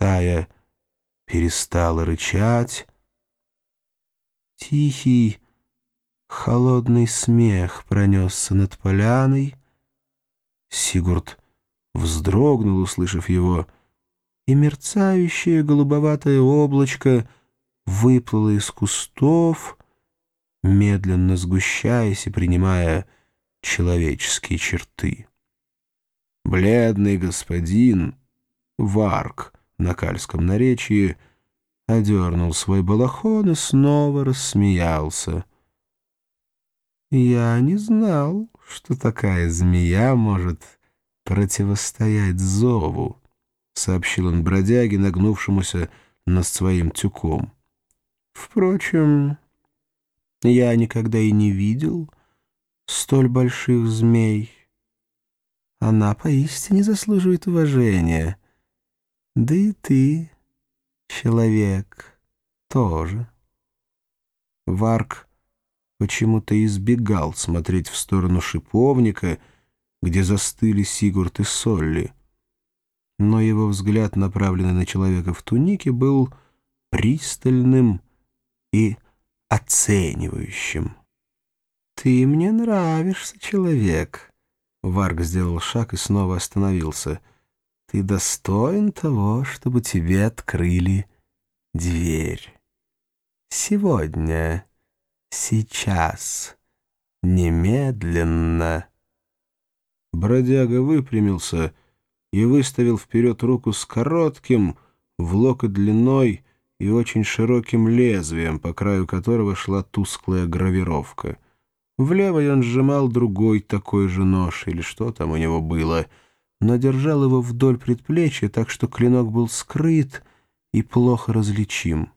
Стая перестала рычать. Тихий, холодный смех пронесся над поляной. Сигурд вздрогнул, услышав его, и мерцающее голубоватое облачко выплыло из кустов, медленно сгущаясь и принимая человеческие черты. Бледный господин, Варк на кальском наречии, одернул свой балахон и снова рассмеялся. «Я не знал, что такая змея может противостоять зову», — сообщил он бродяге, нагнувшемуся над своим тюком. «Впрочем, я никогда и не видел столь больших змей». Она поистине заслуживает уважения. Да и ты, человек, тоже. Варк почему-то избегал смотреть в сторону шиповника, где застыли Сигурд и Солли. Но его взгляд, направленный на человека в тунике, был пристальным и оценивающим. «Ты мне нравишься, человек», Варг сделал шаг и снова остановился. «Ты достоин того, чтобы тебе открыли дверь. Сегодня, сейчас, немедленно». Бродяга выпрямился и выставил вперед руку с коротким, в локоть длиной и очень широким лезвием, по краю которого шла тусклая гравировка — в левой он сжимал другой такой же нож, или что там у него было, но держал его вдоль предплечья, так что клинок был скрыт и плохо различим.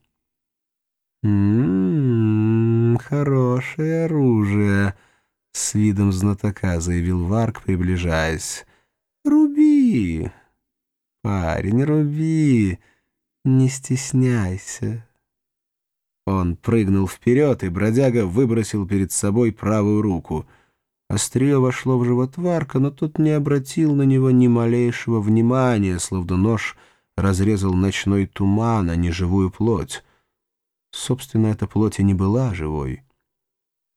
«М-м-м, хорошее оружие», — с видом знатока заявил Варк, приближаясь. «Руби, парень, руби, не стесняйся». Он прыгнул вперед, и бродяга выбросил перед собой правую руку. Острие вошло в живот Варка, но тот не обратил на него ни малейшего внимания, словно нож разрезал ночной туман, а не живую плоть. Собственно, эта плоть и не была живой.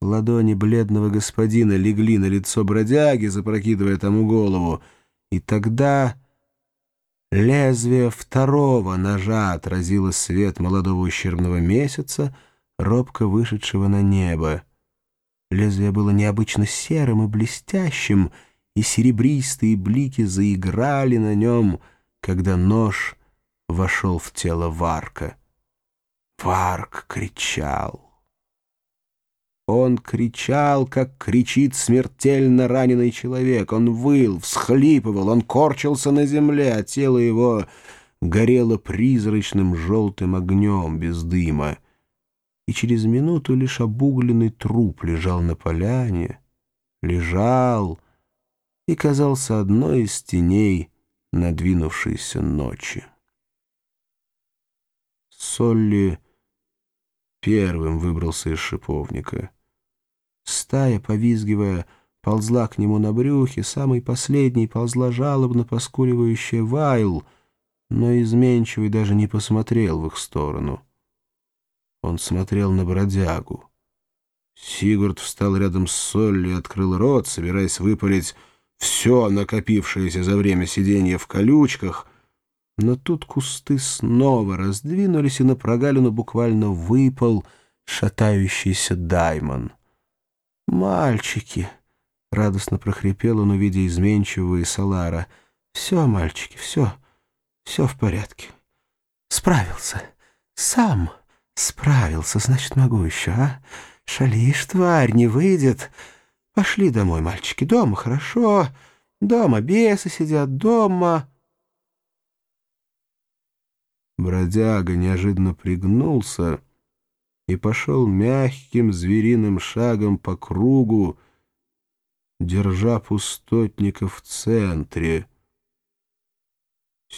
Ладони бледного господина легли на лицо бродяги, запрокидывая тому голову, и тогда... Лезвие второго ножа отразило свет молодого ущербного месяца, робко вышедшего на небо. Лезвие было необычно серым и блестящим, и серебристые блики заиграли на нем, когда нож вошел в тело Варка. Варк кричал. Он кричал, как кричит смертельно раненый человек. Он выл, всхлипывал, он корчился на земле, а тело его горело призрачным желтым огнем без дыма. И через минуту лишь обугленный труп лежал на поляне, лежал и казался одной из теней надвинувшейся ночи. Солли первым выбрался из шиповника — Стая, повизгивая, ползла к нему на брюхе, самый последний ползла жалобно поскуливающая Вайл, но изменчивый даже не посмотрел в их сторону. Он смотрел на бродягу. Сигурд встал рядом с Солли и открыл рот, собираясь выпалить все накопившееся за время сидения в колючках, но тут кусты снова раздвинулись, и на прогалину буквально выпал шатающийся даймон — «Мальчики!» — радостно прохрипел он, увидя изменчивого и Салара. «Все, мальчики, все, все в порядке. Справился. Сам справился, значит, могу еще, а? Шалишь, тварь, не выйдет. Пошли домой, мальчики, дома хорошо. Дома бесы сидят, дома...» Бродяга неожиданно пригнулся и пошел мягким звериным шагом по кругу, держа пустотника в центре.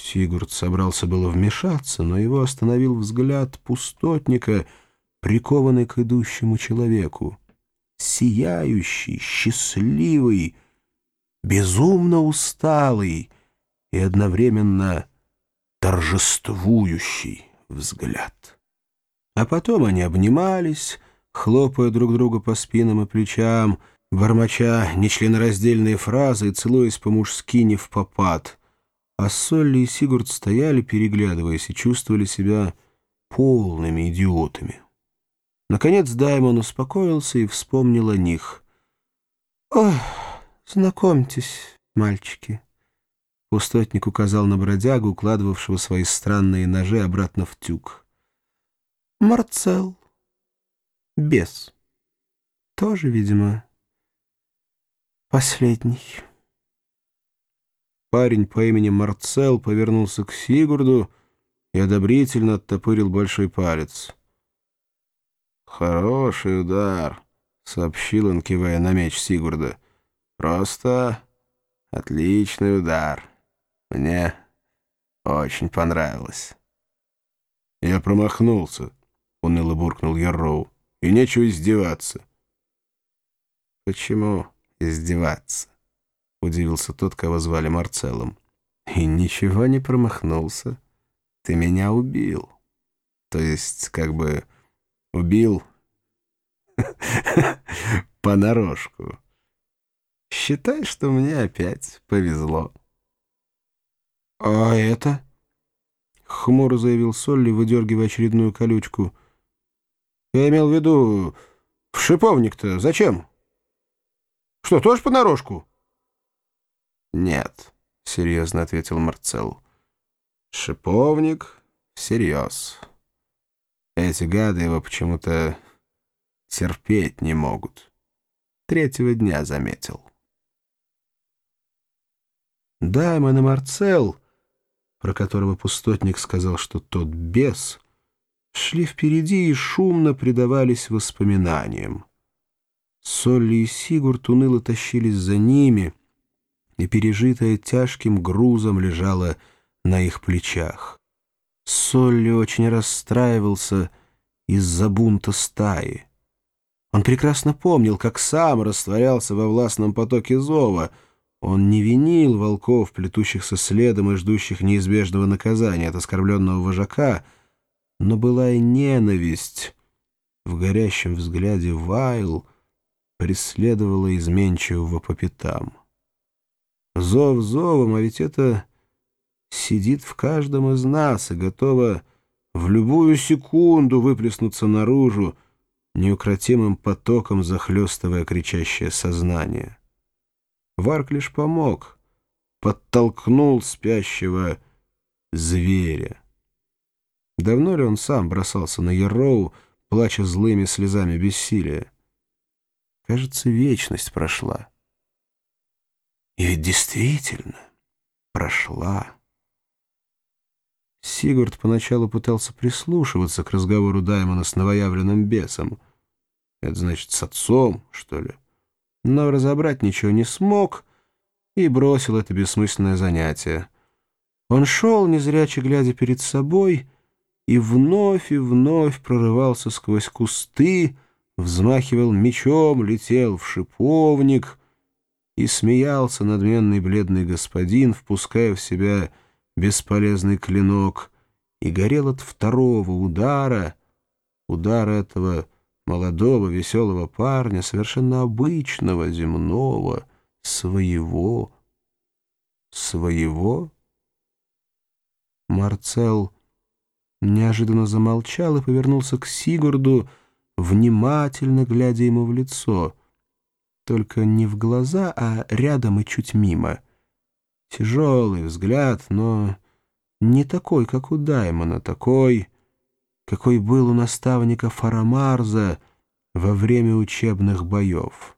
Сигурд собрался было вмешаться, но его остановил взгляд пустотника, прикованный к идущему человеку. Сияющий, счастливый, безумно усталый и одновременно торжествующий взгляд. А потом они обнимались, хлопая друг друга по спинам и плечам, бормоча нечленораздельные фразы и целуясь по-мужски не в попад. А Солли и Сигурд стояли, переглядываясь, и чувствовали себя полными идиотами. Наконец Даймон успокоился и вспомнил о них. «Ох, знакомьтесь, мальчики». Пустотник указал на бродягу, укладывавшего свои странные ножи обратно в тюк. «Марцел. Бес. Тоже, видимо, последний». Парень по имени Марцел повернулся к Сигурду и одобрительно оттопырил большой палец. «Хороший удар», — сообщил он, кивая на меч Сигурда. «Просто отличный удар. Мне очень понравилось». «Я промахнулся», — уныло буркнул Ярроу. «И нечего издеваться». «Почему издеваться?» — удивился тот, кого звали Марцеллом. «И ничего не промахнулся. Ты меня убил. То есть, как бы...» Убил понарошку. Считай, что мне опять повезло. — А это? — хмуро заявил Солли, выдергивая очередную колючку. — Я имел в виду... В шиповник-то зачем? Что, тоже понарошку? — Нет, — серьезно ответил Марцел. — Шиповник всерьез. Эти гады его почему-то терпеть не могут. Третьего дня заметил. Даймон и Марцел, про которого пустотник сказал, что тот бес, шли впереди и шумно предавались воспоминаниям. Солли и Сигурд уныло тащились за ними, и пережитое тяжким грузом лежало на их плечах. Солли очень расстраивался из-за бунта стаи. Он прекрасно помнил, как сам растворялся во властном потоке зова. Он не винил волков, плетущихся следом и ждущих неизбежного наказания от оскорбленного вожака, но была и ненависть. В горящем взгляде Вайл преследовала изменчивого по пятам. Зов зовом, а ведь это сидит в каждом из нас и готова в любую секунду выплеснуться наружу, неукротимым потоком захлестывая кричащее сознание. Варк лишь помог, подтолкнул спящего зверя. Давно ли он сам бросался на Яроу, плача злыми слезами бессилия? Кажется, вечность прошла. И ведь действительно прошла. Сигурд поначалу пытался прислушиваться к разговору Даймона с новоявленным бесом. Это значит, с отцом, что ли? Но разобрать ничего не смог и бросил это бессмысленное занятие. Он шел, незряче глядя перед собой, и вновь и вновь прорывался сквозь кусты, взмахивал мечом, летел в шиповник и смеялся надменный бледный господин, впуская в себя бесполезный клинок, и горел от второго удара, удара этого молодого веселого парня, совершенно обычного, земного, своего, своего. Марцел неожиданно замолчал и повернулся к Сигурду, внимательно глядя ему в лицо. Только не в глаза, а рядом и чуть мимо — Тяжелый взгляд, но не такой, как у Даймона, такой, какой был у наставника Фарамарза во время учебных боев.